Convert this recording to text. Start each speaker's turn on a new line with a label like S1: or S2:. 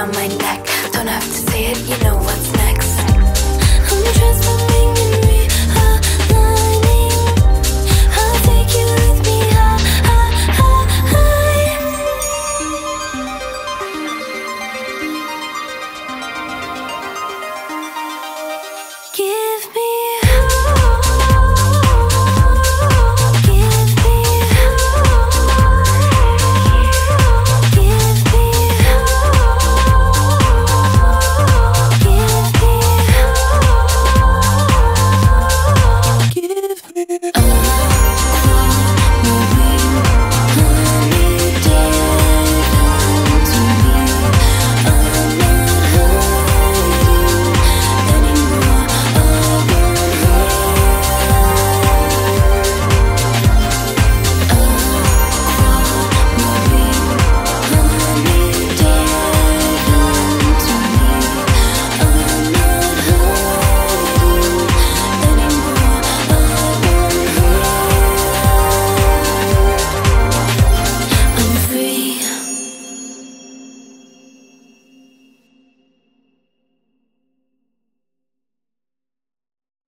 S1: around my neck. Don't have to say it, you know what's next.